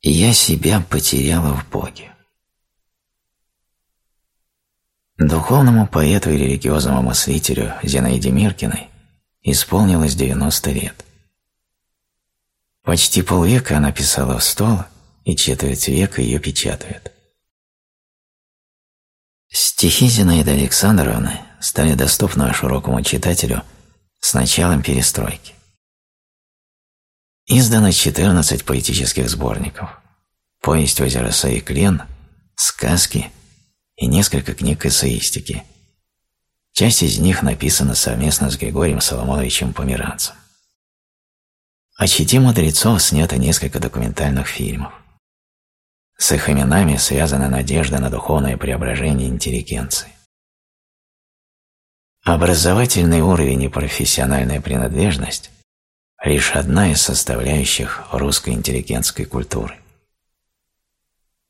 Я себя потеряла в Боге. Духовному поэту и религиозному мыслителю Зинаиде Миркиной исполнилось 90 лет. Почти полвека она писала в стол, и четверть века ее печатают. Стихи Зинаиды Александровны стали доступны широкому читателю с началом перестройки. Издано 14 поэтических сборников, повесть «Озеро Саиклен», сказки и несколько книг эссеистики. Часть из них написана совместно с Григорием Соломоновичем Померанцем. О чите мудрецов снято несколько документальных фильмов. С их именами связана надежда на духовное преображение интеллигенции. Образовательный уровень и профессиональная принадлежность лишь одна из составляющих русской интеллигентской культуры.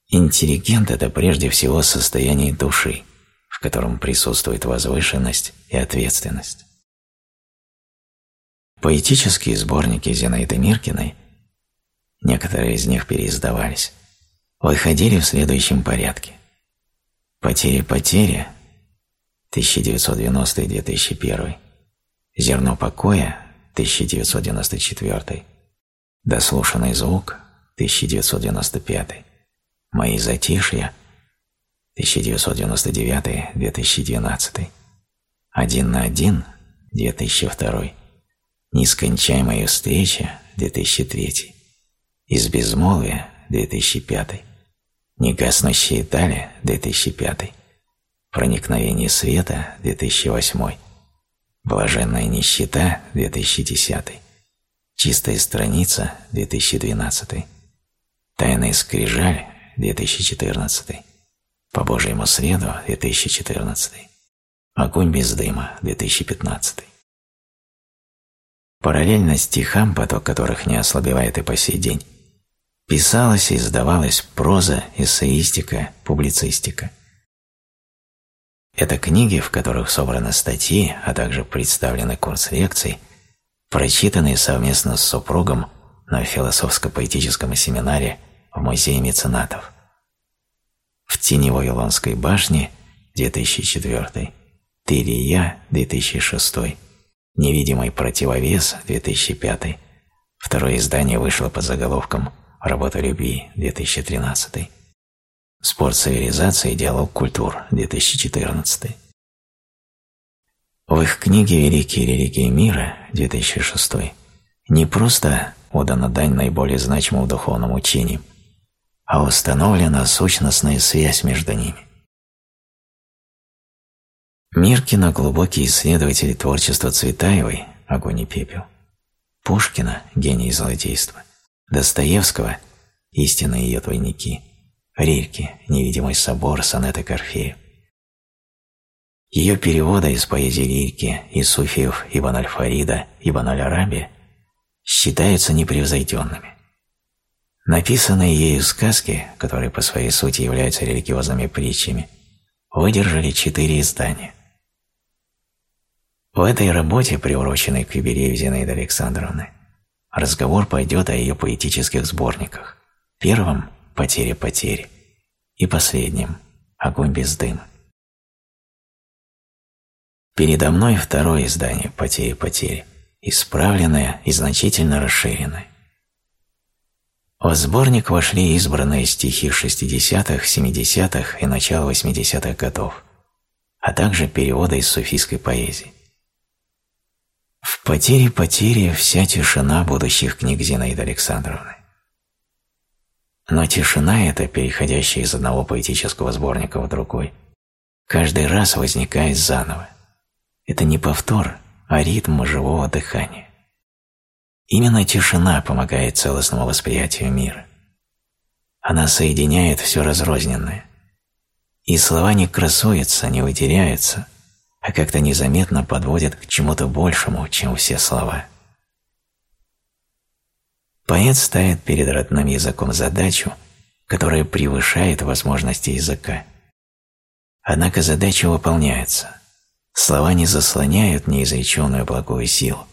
Интеллигент – это прежде всего состояние души, в котором присутствует возвышенность и ответственность. Поэтические сборники Зинаиды Миркиной, некоторые из них переиздавались, выходили в следующем порядке. «Потери-потери» 1990-2001, «Зерно покоя» 1994, «Дослушанный звук» 1995, «Мои затишья» 1999-2012, «Один на один» 2002, «Нескончаемая встреча» 2003, «Из безмолвия» 2005, «Негаснущие дали» 2005, «Проникновение света» 2008, Блаженная нищета 2010. Чистая страница 2012. Тайная скрижаль 2014. По Божьему среду 2014. Огонь без дыма 2015. Параллельно стихам, поток которых не ослабевает и по сей день, писалась и издавалась проза, эссеистика, публицистика. Это книги, в которых собраны статьи, а также представлены курс лекций, прочитанные совместно с супругом на философско-поэтическом семинаре в Музее меценатов. В тени Вавилонской башни 2004, Ты или я 2006, Невидимый противовес 2005, второе издание вышло под заголовком «Работа любви» 2013. Спорт цивилизации. Диалог культур. 2014. В их книге «Великие религии мира» 2006 не просто отдана дань наиболее значимым духовным учениям, а установлена сущностная связь между ними. Миркина – глубокий исследователь творчества Цветаевой «Огонь и пепел», Пушкина – гений злодейства, Достоевского – истинные ее двойники – Рильке, «Невидимый собор», сонеты Корфея. Ее переводы из поэзии Рильки и суфиев Ибн Аль-Фарида, Ибн Аль-Араби считаются непревзойденными. Написанные ею сказки, которые по своей сути являются религиозными притчами, выдержали четыре издания. В этой работе, приуроченной к юбилею Зинаиды Александровны, разговор пойдет о ее поэтических сборниках. Первом потери-потери. И последним – огонь без дыма. Передо мной второе издание «Потери-потери», исправленное и значительно расширенное. В сборник вошли избранные стихи 60-х, 70-х и начала 80-х годов, а также переводы из суфийской поэзии. В «Потери-потери» вся тишина будущих книг Зинаиды Александровны. Но тишина эта, переходящая из одного поэтического сборника в другой, каждый раз возникает заново. Это не повтор, а ритм живого дыхания. Именно тишина помогает целостному восприятию мира. Она соединяет все разрозненное. И слова не красуются, не вытеряются, а как-то незаметно подводят к чему-то большему, чем все слова. Поэт ставит перед родным языком задачу, которая превышает возможности языка. Однако задача выполняется. Слова не заслоняют неизреченную благую силу,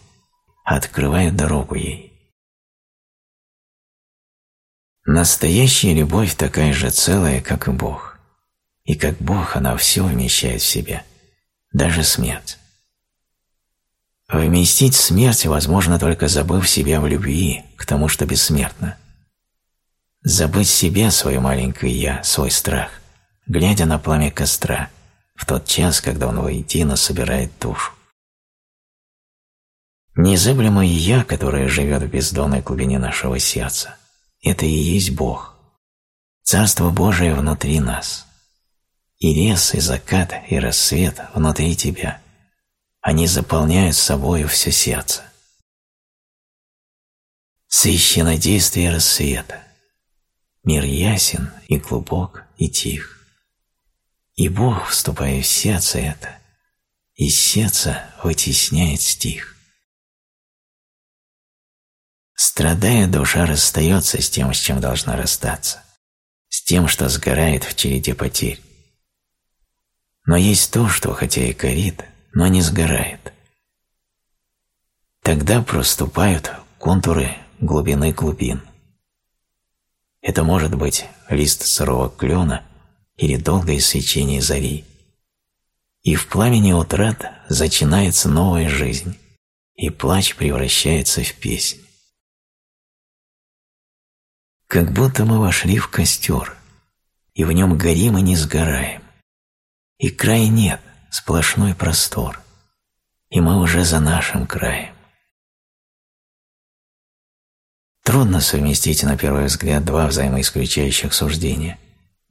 а открывают дорогу ей. Настоящая любовь такая же целая, как и Бог. И как Бог она все вмещает в себя, даже смерть. Вместить смерть возможно только забыв себя в любви к тому, что бессмертно. Забыть себя, свое маленькое «я», свой страх, глядя на пламя костра, в тот час, когда он воедино собирает душу. Незыблемое «я», которое живет в бездонной глубине нашего сердца, это и есть Бог. Царство Божие внутри нас. И лес, и закат, и рассвет внутри тебя – они заполняют собою все сердце. Священнодействие рассвета. Мир ясен и глубок и тих. И Бог, вступая в сердце это, из сердца вытесняет стих. Страдая, душа расстается с тем, с чем должна расстаться, с тем, что сгорает в череде потерь. Но есть то, что, хотя и горит, но не сгорает. Тогда проступают контуры глубины глубин. Это может быть лист сырого клена или долгое свечение зари. И в пламени утрат зачинается новая жизнь, и плач превращается в песнь. Как будто мы вошли в костер, и в нем горим и не сгораем. И края нет, сплошной простор, и мы уже за нашим краем. Трудно совместить на первый взгляд два взаимоисключающих суждения.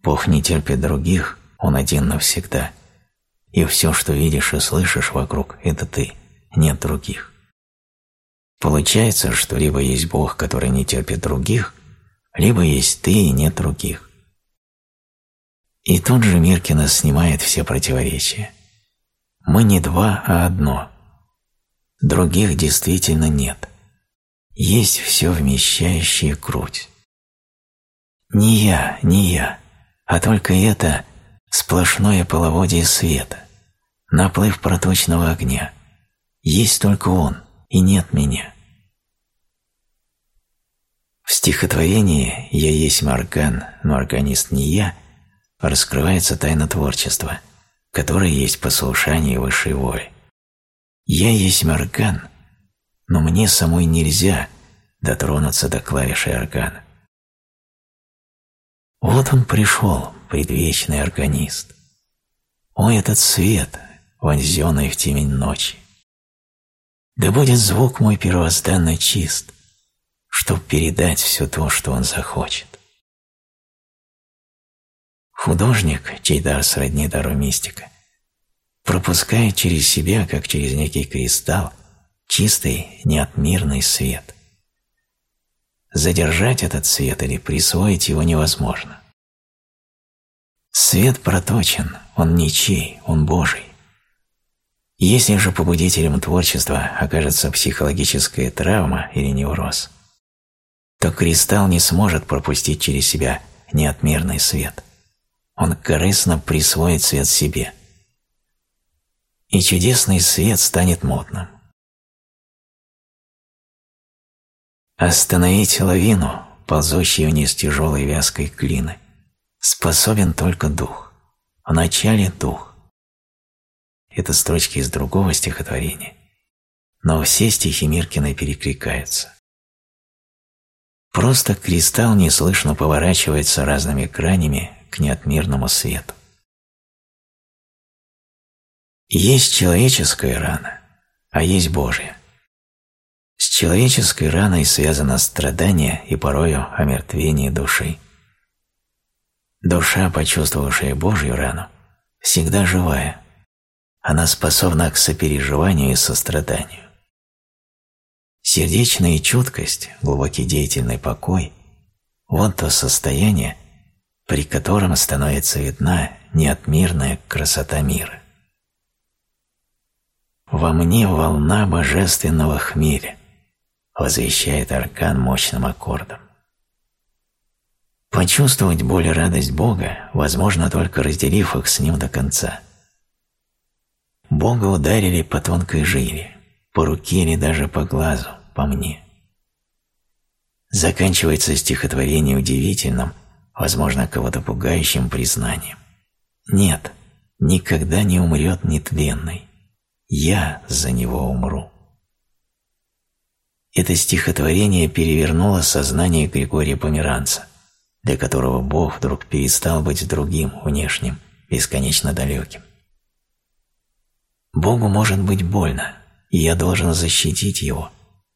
Бог не терпит других, Он один навсегда. И все, что видишь и слышишь вокруг, это ты, нет других. Получается, что либо есть Бог, который не терпит других, либо есть ты и нет других. И тут же Миркина снимает все противоречия. Мы не два, а одно. Других действительно нет. Есть все вмещающая грудь. Не я, не я, а только это сплошное половодье света, наплыв проточного огня. Есть только он, и нет меня. В стихотворении «Я есть Морган, но органист не я» раскрывается тайна творчества – которое есть послушание высшей воли. Я есть орган, но мне самой нельзя дотронуться до клавиши органа. Вот он пришел, предвечный органист. О, этот свет, вонзенный в темень ночи! Да будет звук мой первозданно чист, чтоб передать все то, что он захочет. Художник, чей дар сродни дару мистика, пропускает через себя, как через некий кристалл, чистый, неотмирный свет. Задержать этот свет или присвоить его невозможно. Свет проточен, он ничей, он Божий. Если же побудителем творчества окажется психологическая травма или невроз, то кристалл не сможет пропустить через себя неотмерный свет – он корыстно присвоит свет себе. И чудесный свет станет модным. Остановить лавину, ползущую вниз тяжелой вязкой клины, способен только дух. В начале дух. Это строчки из другого стихотворения, но все стихи Миркина перекликаются. Просто кристалл неслышно поворачивается разными гранями к неотмирному свету. Есть человеческая рана, а есть Божья. С человеческой раной связано страдание и порою омертвение души. Душа, почувствовавшая Божью рану, всегда живая. Она способна к сопереживанию и состраданию. Сердечная чуткость, глубокий деятельный покой – вот то состояние, при котором становится видна неотмирная красота мира. «Во мне волна божественного хмеля», — возвещает аркан мощным аккордом. Почувствовать боль и радость Бога возможно только разделив их с Ним до конца. Бога ударили по тонкой жиле, по руке или даже по глазу, по мне. заканчивается стихотворение удивительным, возможно, кого-то пугающим признанием. Нет, никогда не умрет нетленный. Я за него умру. Это стихотворение перевернуло сознание Григория Померанца, для которого Бог вдруг перестал быть другим, внешним, бесконечно далеким. Богу может быть больно, и я должен защитить его,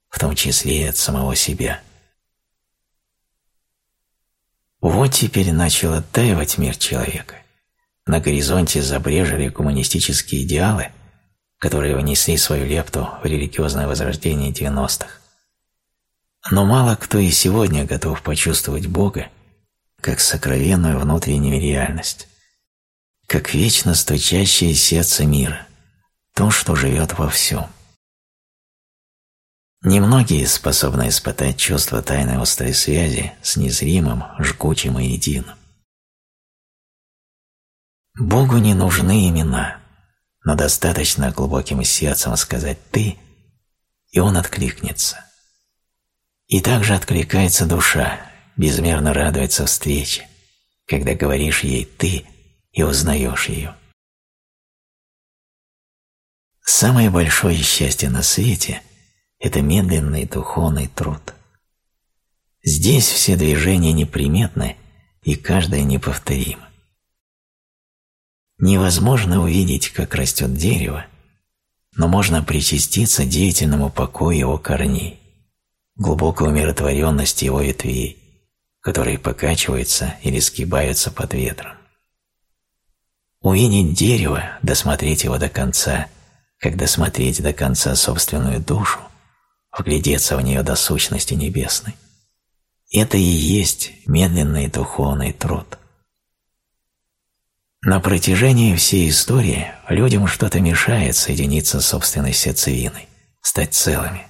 в том числе и от самого себя. Вот теперь начал оттаивать мир человека. На горизонте забрежили коммунистические идеалы, которые внесли свою лепту в религиозное возрождение 90-х. Но мало кто и сегодня готов почувствовать Бога как сокровенную внутреннюю реальность, как вечно стучащее сердце мира, то, что живет во всем. Немногие способны испытать чувство тайной острой связи с незримым, жгучим и единым. Богу не нужны имена, но достаточно глубоким сердцем сказать «ты», и Он откликнется. И также откликается душа, безмерно радуется встрече, когда говоришь ей «ты» и узнаешь ее. Самое большое счастье на свете – это медленный духовный труд. Здесь все движения неприметны, и каждое неповторимо. Невозможно увидеть, как растет дерево, но можно причаститься деятельному покою его корней, глубокой умиротворенности его ветвей, которые покачиваются или сгибаются под ветром. Увидеть дерево, досмотреть его до конца, как досмотреть до конца собственную душу, вглядеться в нее до сущности небесной. Это и есть медленный духовный труд – на протяжении всей истории людям что-то мешает соединиться с собственной сердцевиной, стать целыми.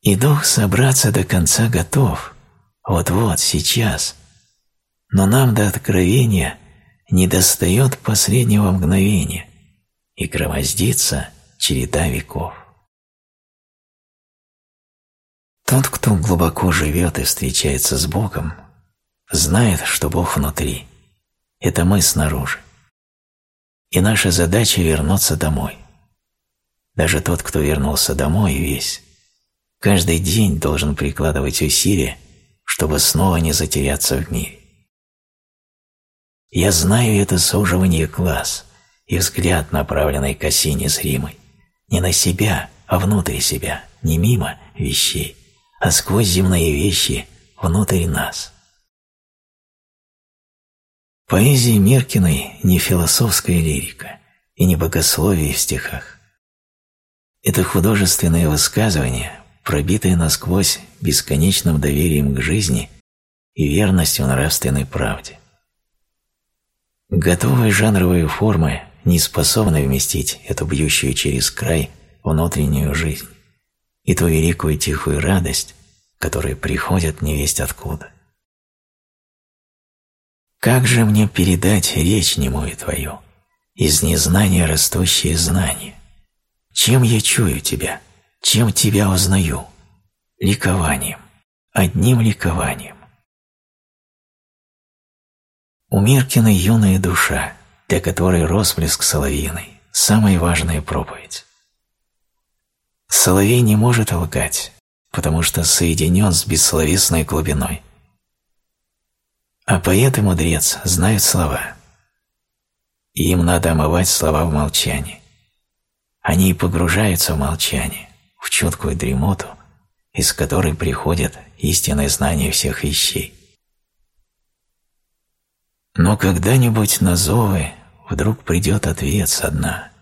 И дух собраться до конца готов, вот-вот, сейчас. Но нам до откровения не достает последнего мгновения, и громоздится череда веков. Тот, кто глубоко живет и встречается с Богом, знает, что Бог внутри – это мы снаружи. И наша задача вернуться домой. Даже тот, кто вернулся домой весь, каждый день должен прикладывать усилия, чтобы снова не затеряться в мире. Я знаю это суживание глаз и взгляд, направленный к оси незримой, не на себя, а внутрь себя, не мимо вещей, а сквозь земные вещи внутрь нас. Поэзия Меркиной не философская лирика и не богословие в стихах. Это художественное высказывание, пробитое насквозь бесконечным доверием к жизни и верностью нравственной правде. Готовые жанровые формы не способны вместить эту бьющую через край внутреннюю жизнь и ту великую тихую радость, которая приходит невесть откуда. Как же мне передать речь немую твою, из незнания растущее знание? Чем я чую тебя, чем тебя узнаю? Ликованием, одним ликованием. У Миркина юная душа, для которой росплеск соловьиный – самая важная проповедь. Соловей не может лгать, потому что соединен с бессловесной глубиной – а поэт и мудрец знают слова. И им надо омывать слова в молчании. Они погружаются в молчание, в чуткую дремоту, из которой приходит истинное знание всех вещей. Но когда-нибудь на зовы вдруг придет ответ со дна.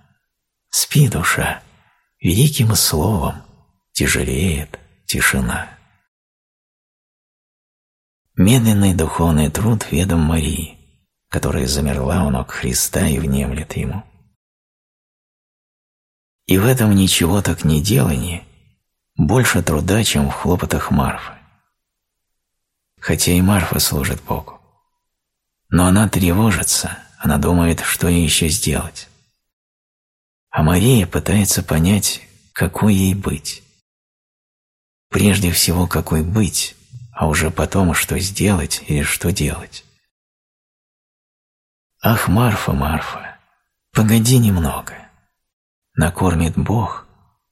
Спи, душа, великим словом тяжелеет тишина. Медленный духовный труд ведом Марии, которая замерла у ног Христа и внемлет Ему. И в этом ничего так не делании больше труда, чем в хлопотах Марфы. Хотя и Марфа служит Богу. Но она тревожится, она думает, что ей еще сделать. А Мария пытается понять, какой ей быть. прежде всего какой быть, а уже потом что сделать или что делать. Ах, Марфа, Марфа, погоди немного. Накормит Бог,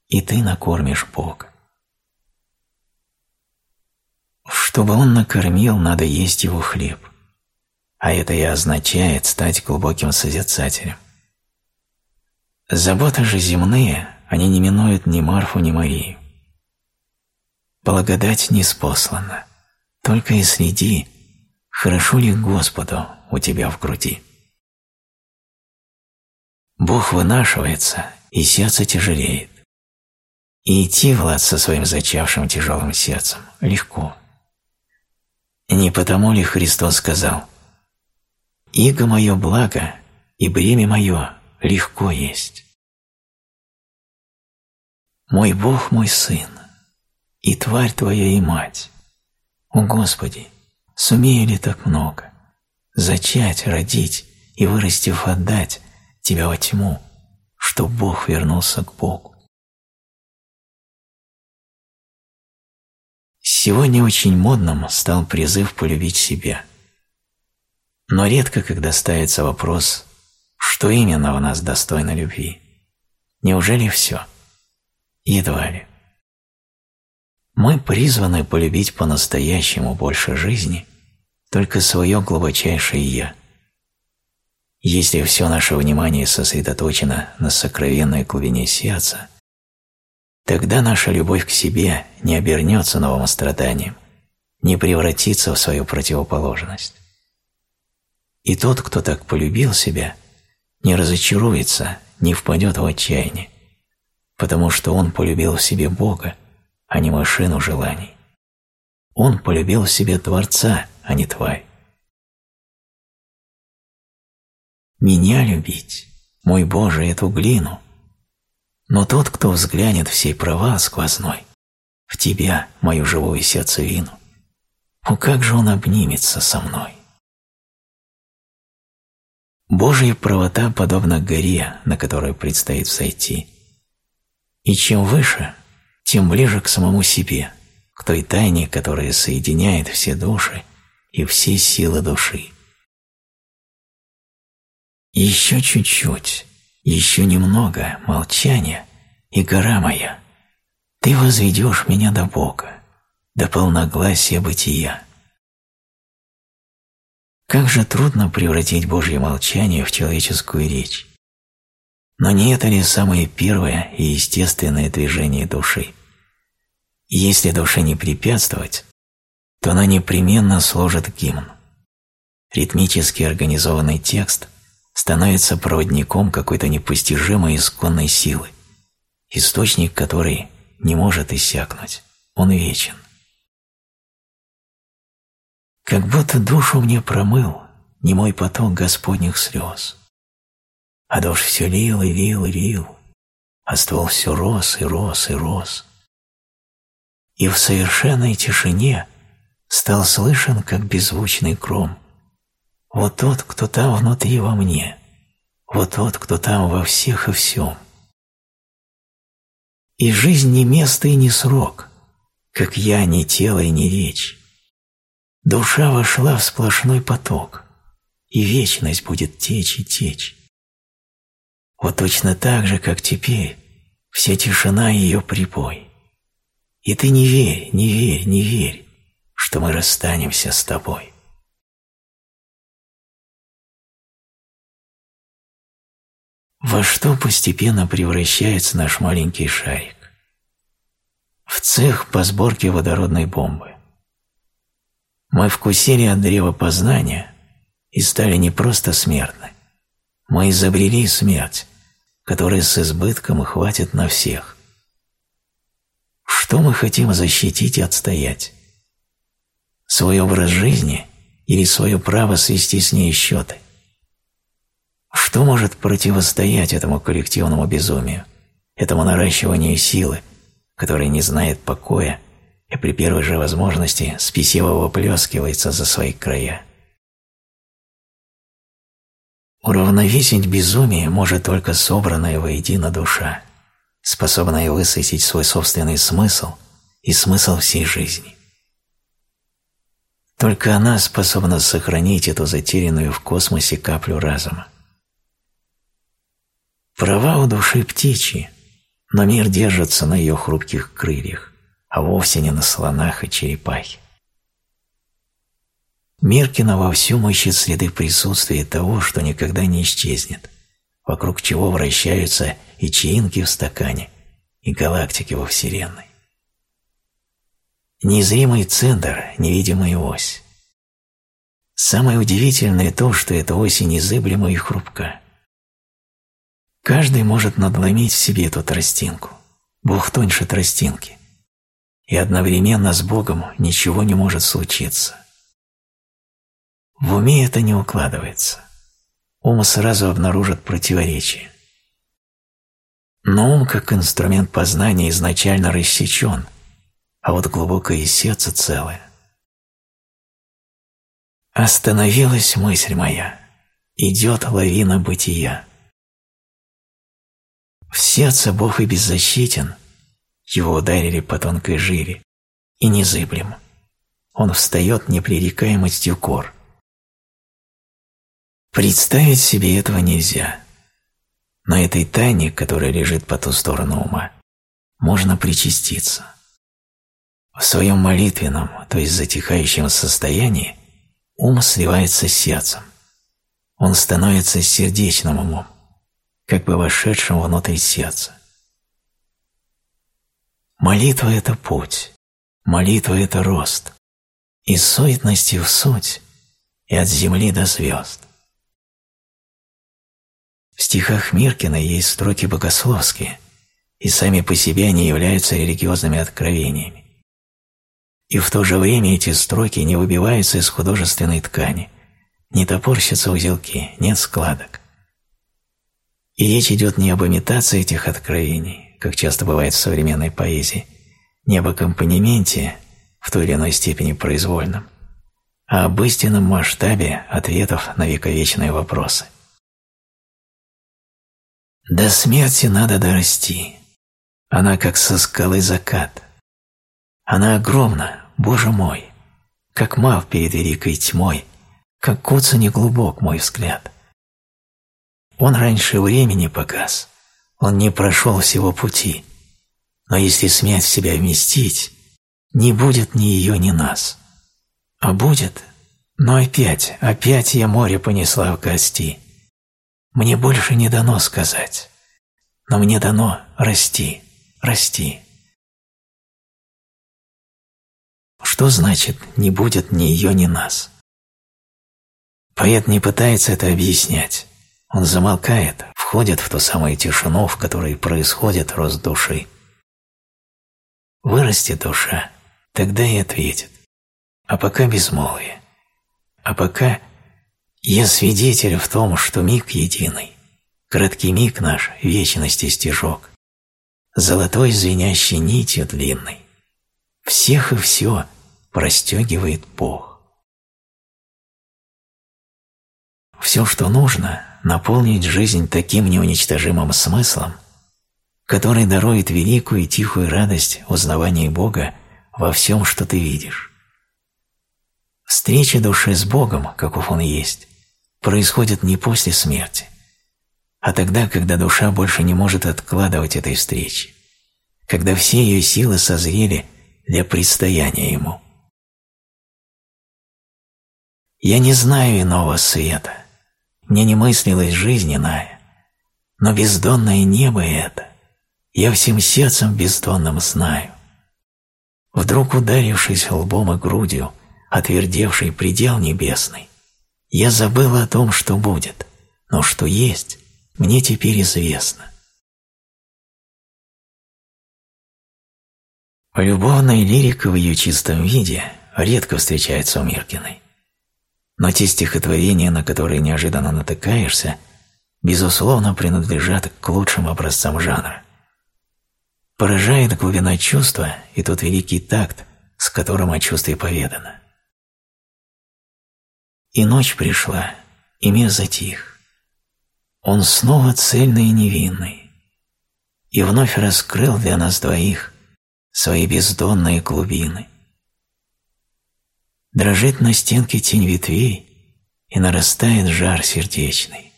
и ты накормишь Бога. Чтобы он накормил, надо есть его хлеб. А это и означает стать глубоким созерцателем. Заботы же земные, они не минуют ни Марфу, ни Марию. Благодать не спослана, только и следи, хорошо ли Господу у тебя в груди. Бог вынашивается, и сердце тяжелеет. И идти, Влад, со своим зачавшим тяжелым сердцем легко. Не потому ли Христос сказал «Иго мое благо, и бремя мое легко есть». Мой Бог мой Сын, и тварь твоя и мать. О Господи, сумею ли так много? Зачать, родить и, вырастив, отдать Тебя во тьму, что Бог вернулся к Богу. Сегодня очень модным стал призыв полюбить себя. Но редко, когда ставится вопрос, что именно в нас достойно любви. Неужели все? Едва ли. Мы призваны полюбить по-настоящему больше жизни только свое глубочайшее «я». Если все наше внимание сосредоточено на сокровенной глубине сердца – Тогда наша любовь к себе не обернется новым страданием, не превратится в свою противоположность. И тот, кто так полюбил себя, не разочаруется, не впадет в отчаяние, потому что он полюбил в себе Бога, а не машину желаний. Он полюбил в себе Творца, а не тварь. Меня любить, мой Боже, эту глину – но тот, кто взглянет в сей провал сквозной, в тебя, мою живую сердцевину, о, как же он обнимется со мной! Божья правота подобна горе, на которую предстоит взойти. И чем выше, тем ближе к самому себе, к той тайне, которая соединяет все души и все силы души. Еще чуть-чуть, еще немного молчания, и гора моя, ты возведешь меня до Бога, до полногласия бытия. Как же трудно превратить Божье молчание в человеческую речь. Но не это ли самое первое и естественное движение души? Если душе не препятствовать, то она непременно сложит гимн. Ритмически организованный текст – становится проводником какой-то непостижимой исконной силы, источник которой не может иссякнуть, он вечен. Как будто душу мне промыл немой поток Господних слез. А дождь все лил и лил и лил, а ствол все рос и рос и рос. И в совершенной тишине стал слышен, как беззвучный гром, вот тот, кто там внутри во мне, вот тот, кто там во всех и всем. И жизнь не место и не срок, как я не тело и не речь. Душа вошла в сплошной поток, и вечность будет течь и течь. Вот точно так же, как теперь, вся тишина ее прибой. И ты не верь, не верь, не верь, что мы расстанемся с тобой. Во что постепенно превращается наш маленький шарик? В цех по сборке водородной бомбы. Мы вкусили от древа познания и стали не просто смертны. Мы изобрели смерть, которая с избытком хватит на всех. Что мы хотим защитить и отстоять? Свой образ жизни или свое право свести с ней счеты – что может противостоять этому коллективному безумию, этому наращиванию силы, которая не знает покоя и при первой же возможности спесиво выплескивается за свои края? Уравновесить безумие может только собранная воедино душа, способная высветить свой собственный смысл и смысл всей жизни. Только она способна сохранить эту затерянную в космосе каплю разума. Права у души птичьи, но мир держится на ее хрупких крыльях, а вовсе не на слонах и черепахе. Миркина вовсю ищет следы присутствия того, что никогда не исчезнет, вокруг чего вращаются и чаинки в стакане, и галактики во Вселенной. Незримый центр, невидимая ось. Самое удивительное то, что эта ось незыблема и хрупка. Каждый может надломить в себе эту тростинку. Бог тоньше тростинки. И одновременно с Богом ничего не может случиться. В уме это не укладывается. Ум сразу обнаружит противоречие. Но ум, как инструмент познания, изначально рассечен – а вот глубокое сердце целое. Остановилась мысль моя, идет лавина бытия. В сердце Бог и беззащитен, его ударили по тонкой жиле, и незыблем. Он встает непререкаемостью кор. Представить себе этого нельзя. Но этой тайне, которая лежит по ту сторону ума, можно причаститься. В своем молитвенном, то есть затихающем состоянии, ум сливается с сердцем. Он становится сердечным умом, как бы вошедшим внутрь сердца. Молитва – это путь, молитва – это рост, из суетности в суть и от земли до звезд. В стихах Миркина есть строки богословские, и сами по себе они являются религиозными откровениями. И в то же время эти строки не выбиваются из художественной ткани, не топорщатся узелки, нет складок. И речь идет не об имитации этих откровений, как часто бывает в современной поэзии, не об аккомпанементе, в той или иной степени произвольном, а об истинном масштабе ответов на вековечные вопросы. До смерти надо дорасти. Она как со скалы закат. Она огромна, Боже мой, как мал перед великой тьмой, как куца неглубок мой взгляд. Он раньше времени погас, он не прошел всего пути, но если смять в себя вместить, не будет ни ее, ни нас. А будет, но опять, опять я море понесла в гости. Мне больше не дано сказать, но мне дано расти, расти. Что значит «не будет ни ее, ни нас»? Поэт не пытается это объяснять. Он замолкает, входит в ту самую тишину, в которой происходит рост души. Вырастет душа, тогда и ответит. А пока безмолвие. А пока я свидетель в том, что миг единый, краткий миг наш, вечности стежок, золотой звенящей нитью длинной. Всех и все — простегивает Бог. Все, что нужно, наполнить жизнь таким неуничтожимым смыслом, который дарует великую и тихую радость узнавания Бога во всем, что ты видишь. Встреча души с Богом, каков Он есть, происходит не после смерти, а тогда, когда душа больше не может откладывать этой встречи, когда все ее силы созрели для предстояния Ему. Я не знаю иного света, мне не мыслилась жизнь иная, но бездонное небо это я всем сердцем бездонным знаю. Вдруг ударившись лбом и грудью, отвердевший предел небесный, я забыл о том, что будет, но что есть, мне теперь известно. Любовная лирика в ее чистом виде редко встречается у Миркиной но те стихотворения, на которые неожиданно натыкаешься, безусловно принадлежат к лучшим образцам жанра. Поражает глубина чувства и тот великий такт, с которым о чувстве поведано. И ночь пришла, и мир затих. Он снова цельный и невинный, и вновь раскрыл для нас двоих свои бездонные глубины. Дрожит на стенке тень ветвей, и нарастает жар сердечный.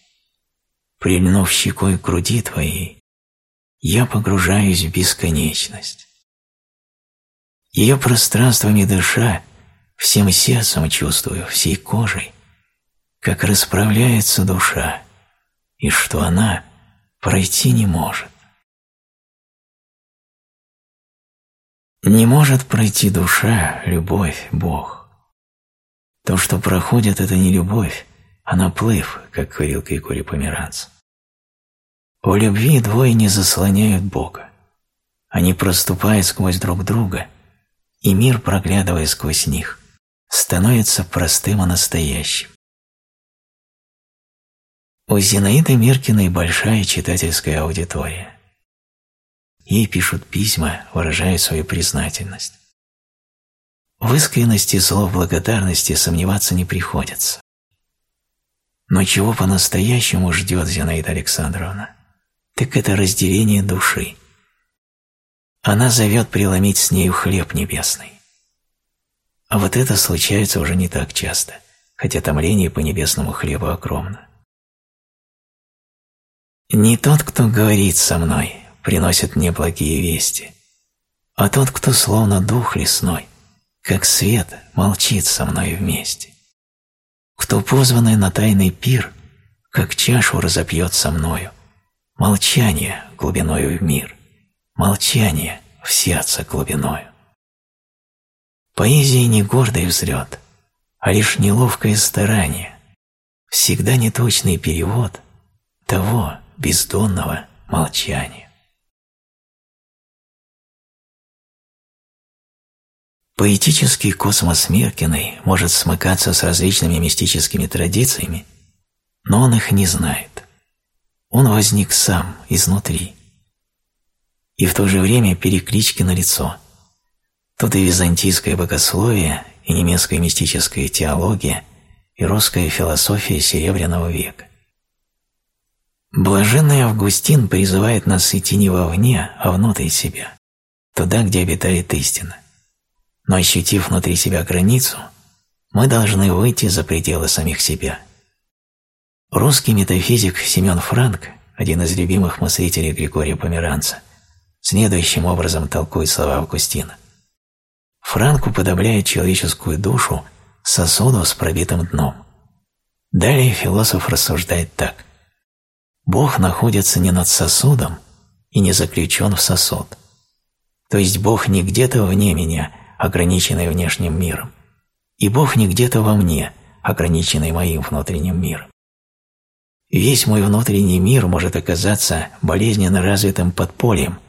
Прильнув щекой к груди твоей, я погружаюсь в бесконечность. Ее пространствами дыша, всем сердцем чувствую, всей кожей, как расправляется душа, и что она пройти не может. Не может пройти душа, любовь, Бог. То, что проходит, это не любовь, а наплыв, как говорил Григорий Померанц. В любви двое не заслоняют Бога. Они проступают сквозь друг друга, и мир, проглядывая сквозь них, становится простым и настоящим. У Зинаиды Миркиной большая читательская аудитория. Ей пишут письма, выражая свою признательность. В искренности слов благодарности сомневаться не приходится. Но чего по-настоящему ждет Зинаида Александровна? Так это разделение души. Она зовет преломить с нею хлеб небесный. А вот это случается уже не так часто, хотя томление по небесному хлебу огромно. Не тот, кто говорит со мной, приносит мне благие вести, а тот, кто словно дух лесной, как свет, молчит со мной вместе. Кто позванный на тайный пир, как чашу разопьет со мною, молчание глубиною в мир, молчание в сердце глубиною. Поэзия не гордый взлет, а лишь неловкое старание, всегда неточный перевод того, бездонного молчания. Поэтический космос Меркиной может смыкаться с различными мистическими традициями, но он их не знает. Он возник сам, изнутри. И в то же время переклички на лицо. Тут и византийское богословие, и немецкая мистическая теология, и русская философия Серебряного века. Блаженный Августин призывает нас идти не вовне, а внутрь себя, туда, где обитает истина. Но ощутив внутри себя границу, мы должны выйти за пределы самих себя. Русский метафизик Семен Франк, один из любимых мыслителей Григория Померанца, следующим образом толкует слова Августина. Франк уподобляет человеческую душу сосуду с пробитым дном. Далее философ рассуждает так – Бог находится не над сосудом и не заключен в сосуд. То есть Бог не где-то вне меня, ограниченный внешним миром, и Бог не где-то во мне, ограниченный моим внутренним миром. Весь мой внутренний мир может оказаться болезненно развитым подпольем,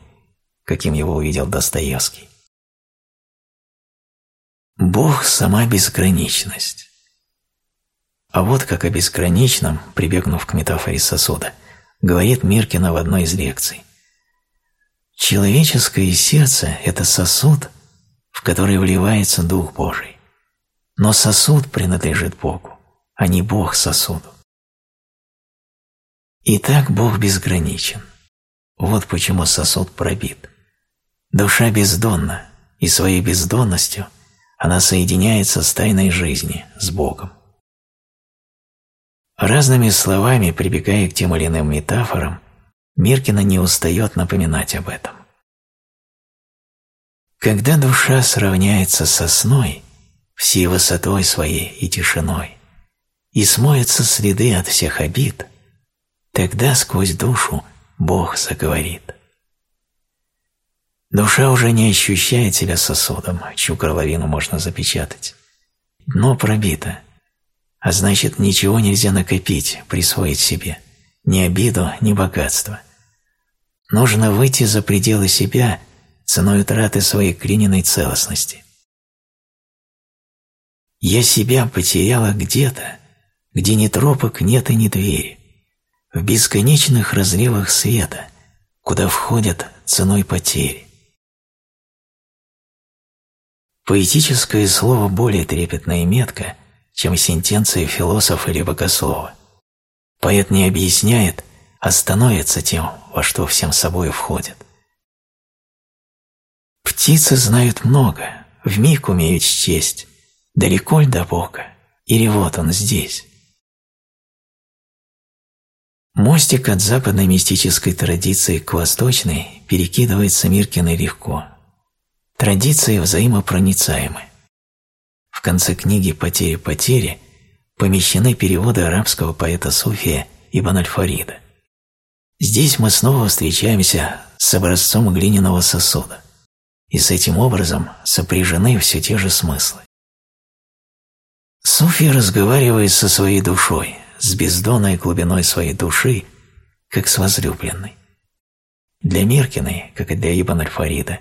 каким его увидел Достоевский. Бог – сама безграничность. А вот как о безграничном, прибегнув к метафоре сосуда, говорит Миркина в одной из лекций. Человеческое сердце – это сосуд, в который вливается Дух Божий. Но сосуд принадлежит Богу, а не Бог сосуду. Итак, Бог безграничен. Вот почему сосуд пробит. Душа бездонна, и своей бездонностью она соединяется с тайной жизни, с Богом. Разными словами, прибегая к тем или иным метафорам, Миркина не устает напоминать об этом. Когда душа сравняется со сной, всей высотой своей и тишиной, и смоется следы от всех обид, тогда сквозь душу Бог заговорит. Душа уже не ощущает себя сосудом, чью горловину можно запечатать. Дно пробито – а значит, ничего нельзя накопить, присвоить себе, ни обиду, ни богатство. Нужно выйти за пределы себя ценой утраты своей клиненной целостности. Я себя потеряла где-то, где ни тропок нет и ни двери, в бесконечных разливах света, куда входят ценой потери. Поэтическое слово более трепетно и метко – чем сентенции философа или богослова. Поэт не объясняет, а становится тем, во что всем собой входит. Птицы знают много, вмиг умеют счесть, далеко ль до Бога, или вот он здесь. Мостик от западной мистической традиции к восточной перекидывается Миркиной легко. Традиции взаимопроницаемы. В конце книги «Потери-потери» помещены переводы арабского поэта Суфия Ибн Аль-Фарида. Здесь мы снова встречаемся с образцом глиняного сосуда, и с этим образом сопряжены все те же смыслы. Суфий разговаривает со своей душой, с бездонной глубиной своей души, как с возлюбленной. Для Миркиной, как и для Ибн Аль-Фарида,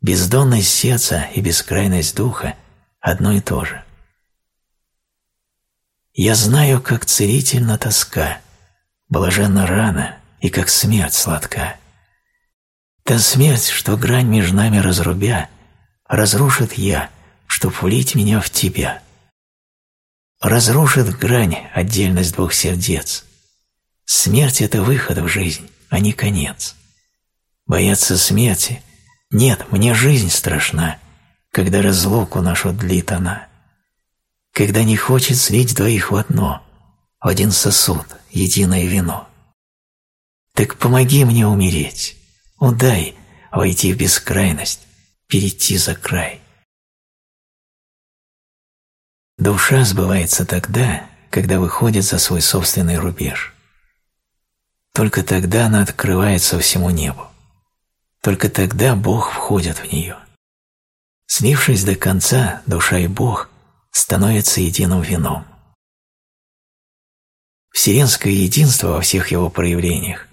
бездонность сердца и бескрайность духа одно и то же. Я знаю, как целительна тоска, блаженна рана и как смерть сладка. Та смерть, что грань между нами разрубя, разрушит я, чтоб влить меня в тебя разрушит грань отдельность двух сердец. Смерть – это выход в жизнь, а не конец. Бояться смерти – нет, мне жизнь страшна, когда разлуку нашу длит она. Когда не хочет слить двоих в одно, в один сосуд, единое вино. Так помоги мне умереть, удай войти в бескрайность, перейти за край. Душа сбывается тогда, когда выходит за свой собственный рубеж. Только тогда она открывается всему небу. Только тогда Бог входит в нее. Слившись до конца, душа и Бог становятся единым вином. Вселенское единство во всех его проявлениях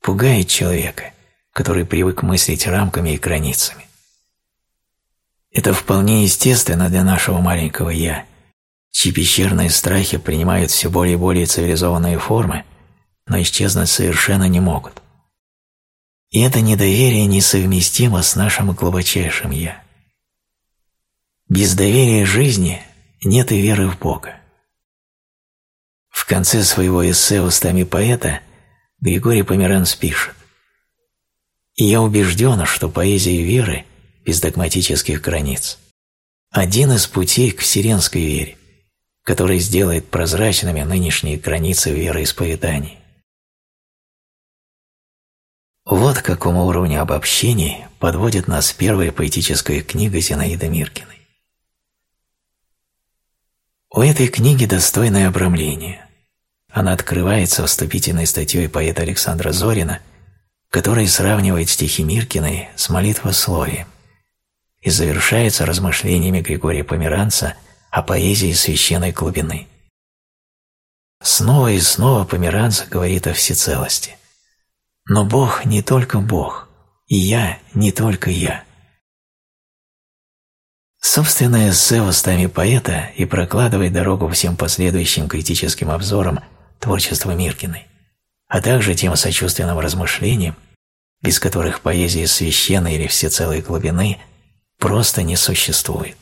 пугает человека, который привык мыслить рамками и границами. Это вполне естественно для нашего маленького «я», чьи пещерные страхи принимают все более и более цивилизованные формы, но исчезнуть совершенно не могут. И это недоверие несовместимо с нашим глубочайшим «я». Без доверия жизни нет и веры в Бога. В конце своего эссе устами поэта Григорий Померанц пишет «И я убежден, что поэзия веры без догматических границ – один из путей к вселенской вере, который сделает прозрачными нынешние границы вероисповеданий. Вот к какому уровню обобщений подводит нас первая поэтическая книга Зинаиды Миркиной. У этой книги достойное обрамление. Она открывается вступительной статьей поэта Александра Зорина, который сравнивает стихи Миркиной с молитвословием и завершается размышлениями Григория Померанца о поэзии священной глубины. Снова и снова Померанц говорит о всецелости. Но Бог не только Бог, и я не только я. Собственное эссе устами поэта и прокладывает дорогу всем последующим критическим обзорам творчества Миркиной, а также тем сочувственным размышлениям, без которых поэзия священной или всецелой глубины просто не существует.